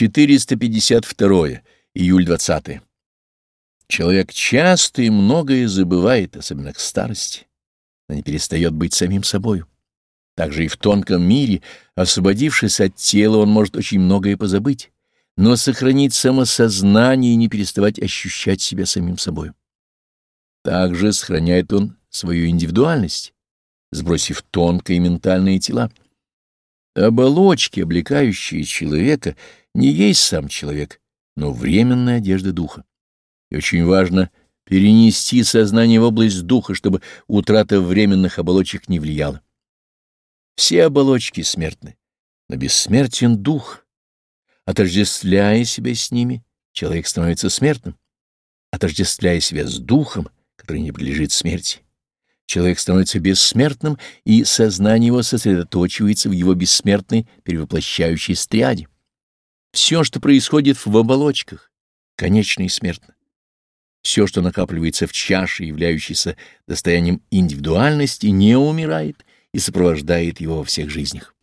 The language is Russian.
452. Июль 20. Человек часто и многое забывает, особенно к старости, но не перестает быть самим собою. Также и в тонком мире, освободившись от тела, он может очень многое позабыть, но сохранить самосознание и не переставать ощущать себя самим собой. Также сохраняет он свою индивидуальность, сбросив тонкие ментальные тела. Оболочки, облекающие человека, не есть сам человек, но временная одежда духа. И очень важно перенести сознание в область духа, чтобы утрата временных оболочек не влияла. Все оболочки смертны, но бессмертен дух. Отождествляя себя с ними, человек становится смертным. Отождествляя себя с духом, который не подлежит смерти, человек становится бессмертным, и сознание его сосредоточивается в его бессмертной перевоплощающей стриаде. Все, что происходит в оболочках, конечно и смертно. Все, что накапливается в чаше, являющейся достоянием индивидуальности, не умирает и сопровождает его во всех жизнях.